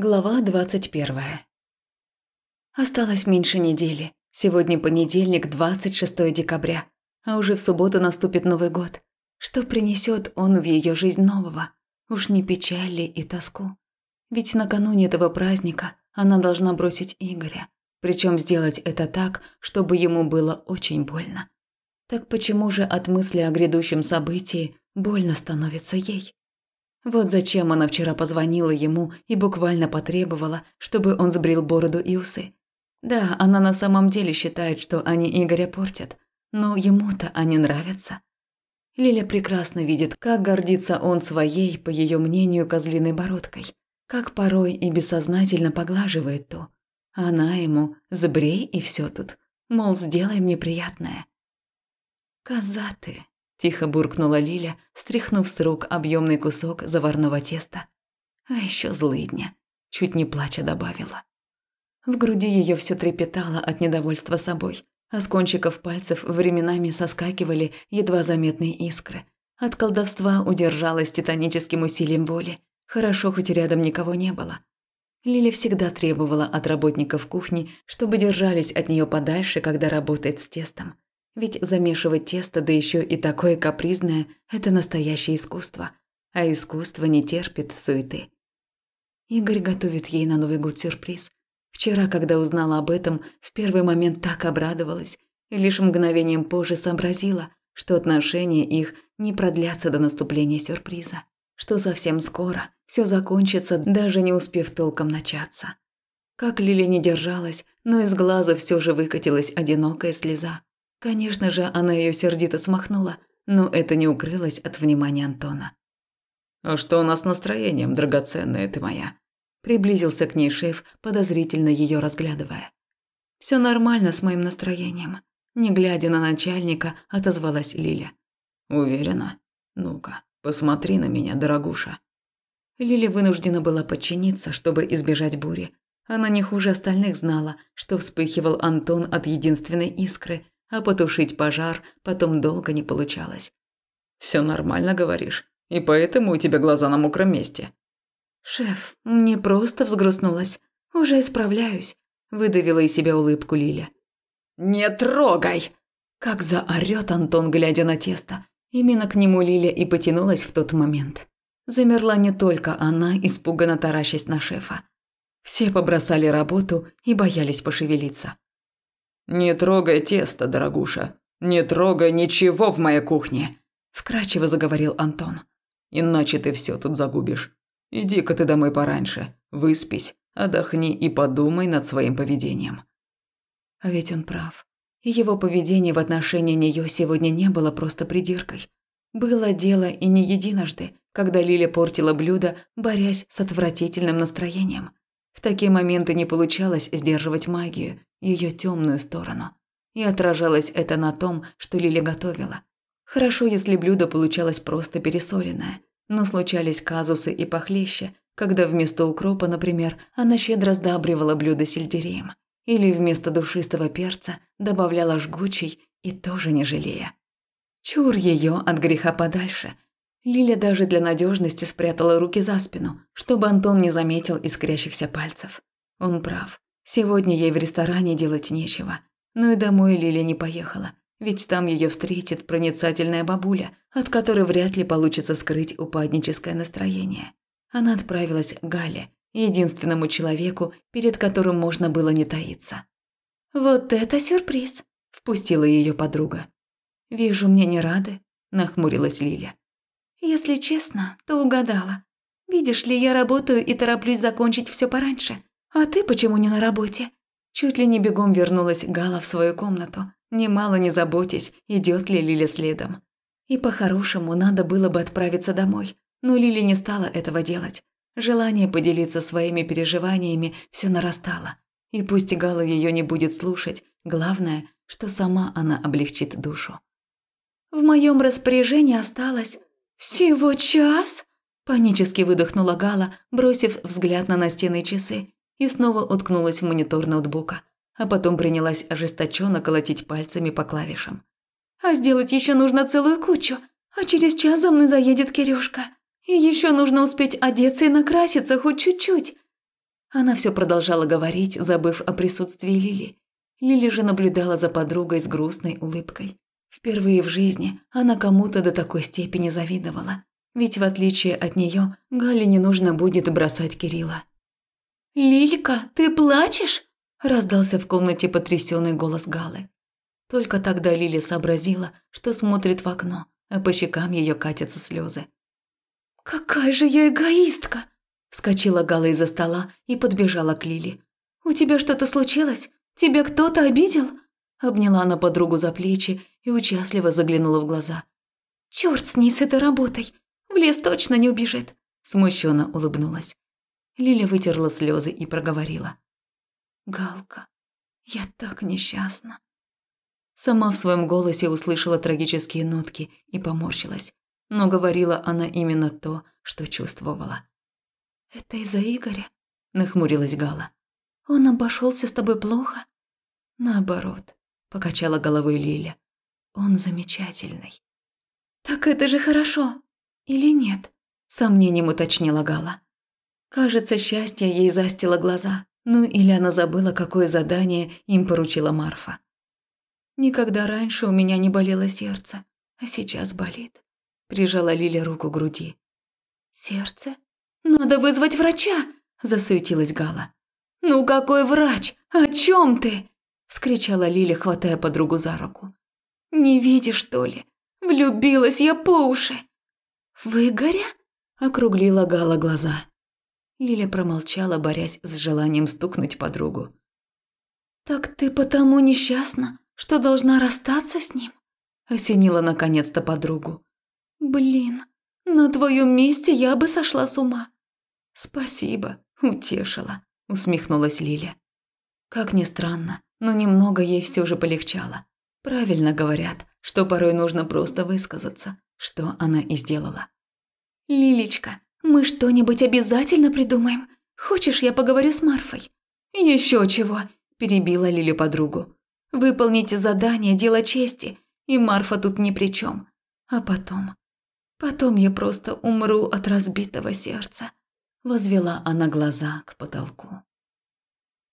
Глава двадцать первая. Осталось меньше недели. Сегодня понедельник, 26 декабря, а уже в субботу наступит Новый год. Что принесет он в ее жизнь нового? Уж не печали и тоску. Ведь накануне этого праздника она должна бросить Игоря. Причем сделать это так, чтобы ему было очень больно. Так почему же от мысли о грядущем событии больно становится ей? Вот зачем она вчера позвонила ему и буквально потребовала, чтобы он сбрил бороду и усы. Да, она на самом деле считает, что они Игоря портят, но ему-то они нравятся. Лиля прекрасно видит, как гордится он своей, по ее мнению, козлиной бородкой, как порой и бессознательно поглаживает то. Она ему «сбрей и все тут», мол, сделай мне приятное. «Коза ты», Тихо буркнула Лиля, стряхнув с рук объемный кусок заварного теста. А еще злыдня. Чуть не плача добавила. В груди ее все трепетало от недовольства собой, а с кончиков пальцев временами соскакивали едва заметные искры. От колдовства удержалась титаническим усилием воли. Хорошо, хоть рядом никого не было. Лили всегда требовала от работников кухни, чтобы держались от нее подальше, когда работает с тестом. Ведь замешивать тесто, да еще и такое капризное – это настоящее искусство. А искусство не терпит суеты. Игорь готовит ей на Новый год сюрприз. Вчера, когда узнала об этом, в первый момент так обрадовалась. И лишь мгновением позже сообразила, что отношения их не продлятся до наступления сюрприза. Что совсем скоро все закончится, даже не успев толком начаться. Как Лили не держалась, но из глаза все же выкатилась одинокая слеза. Конечно же, она ее сердито смахнула, но это не укрылось от внимания Антона. «А что у нас с настроением, драгоценная ты моя?» Приблизился к ней шеф, подозрительно ее разглядывая. Все нормально с моим настроением», – не глядя на начальника, отозвалась Лиля. «Уверена? Ну-ка, посмотри на меня, дорогуша». Лиля вынуждена была подчиниться, чтобы избежать бури. Она не хуже остальных знала, что вспыхивал Антон от единственной искры – а потушить пожар потом долго не получалось. Все нормально, говоришь, и поэтому у тебя глаза на мокром месте». «Шеф, мне просто взгрустнулось. Уже исправляюсь», – выдавила из себя улыбку Лиля. «Не трогай!» Как заорёт Антон, глядя на тесто. Именно к нему Лиля и потянулась в тот момент. Замерла не только она, испуганно таращась на шефа. Все побросали работу и боялись пошевелиться. «Не трогай тесто, дорогуша. Не трогай ничего в моей кухне», – вкрадчиво заговорил Антон. «Иначе ты все тут загубишь. Иди-ка ты домой пораньше, выспись, отдохни и подумай над своим поведением». А ведь он прав. Его поведение в отношении нее сегодня не было просто придиркой. Было дело и не единожды, когда Лиля портила блюдо, борясь с отвратительным настроением. В такие моменты не получалось сдерживать магию, ее темную сторону. И отражалось это на том, что Лили готовила. Хорошо, если блюдо получалось просто пересоленное, но случались казусы и похлеще, когда вместо укропа, например, она щедро сдабривала блюдо сельдереем. Или вместо душистого перца добавляла жгучий и тоже не жалея. Чур ее от греха подальше. Лиля даже для надежности спрятала руки за спину, чтобы Антон не заметил искрящихся пальцев. Он прав. Сегодня ей в ресторане делать нечего. Но и домой Лиля не поехала, ведь там ее встретит проницательная бабуля, от которой вряд ли получится скрыть упадническое настроение. Она отправилась к Гале, единственному человеку, перед которым можно было не таиться. «Вот это сюрприз!» – впустила ее подруга. «Вижу, мне не рады», – нахмурилась Лиля. «Если честно, то угадала. Видишь ли, я работаю и тороплюсь закончить все пораньше. «А ты почему не на работе?» Чуть ли не бегом вернулась Гала в свою комнату, немало не заботясь, идет ли Лиля следом. И по-хорошему надо было бы отправиться домой, но Лили не стала этого делать. Желание поделиться своими переживаниями все нарастало. И пусть Гала ее не будет слушать, главное, что сама она облегчит душу. «В моем распоряжении осталось всего час?» Панически выдохнула Гала, бросив взгляд на настенные часы и снова уткнулась в монитор ноутбука, а потом принялась ожесточенно колотить пальцами по клавишам. «А сделать еще нужно целую кучу, а через час за мной заедет Кирюшка. И еще нужно успеть одеться и накраситься хоть чуть-чуть». Она все продолжала говорить, забыв о присутствии Лили. Лили же наблюдала за подругой с грустной улыбкой. Впервые в жизни она кому-то до такой степени завидовала. Ведь в отличие от нее, Гале не нужно будет бросать Кирилла. «Лилька, ты плачешь?» – раздался в комнате потрясенный голос Галы. Только тогда Лили сообразила, что смотрит в окно, а по щекам ее катятся слезы. «Какая же я эгоистка!» – вскочила Гала из-за стола и подбежала к Лили. «У тебя что-то случилось? Тебя кто-то обидел?» Обняла она подругу за плечи и участливо заглянула в глаза. «Чёрт с ней, с этой работой! В лес точно не убежит!» Смущенно улыбнулась. Лиля вытерла слезы и проговорила. «Галка, я так несчастна». Сама в своем голосе услышала трагические нотки и поморщилась, но говорила она именно то, что чувствовала. «Это из-за Игоря?» – нахмурилась Гала. «Он обошелся с тобой плохо?» «Наоборот», – покачала головой Лиля. «Он замечательный». «Так это же хорошо. Или нет?» – сомнением уточнила Гала. Кажется, счастье ей застило глаза. Ну или она забыла, какое задание им поручила Марфа. Никогда раньше у меня не болело сердце, а сейчас болит. Прижала Лиля руку к груди. Сердце? Надо вызвать врача, засуетилась Гала. Ну какой врач? О чем ты? вскричала Лиля, хватая подругу за руку. Не видишь, что ли? Влюбилась я по уши. В Игоря? округлила Гала глаза. Лиля промолчала, борясь с желанием стукнуть подругу. «Так ты потому несчастна, что должна расстаться с ним?» Осенила наконец-то подругу. «Блин, на твоем месте я бы сошла с ума». «Спасибо, утешила», – усмехнулась Лиля. Как ни странно, но немного ей все же полегчало. Правильно говорят, что порой нужно просто высказаться, что она и сделала. «Лилечка, мы что-нибудь обязательно придумаем. Хочешь, я поговорю с Марфой?» «Еще чего», – перебила Лили подругу. Выполните задание, дело чести, и Марфа тут ни при чем. А потом... Потом я просто умру от разбитого сердца. Возвела она глаза к потолку.